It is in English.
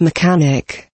mechanic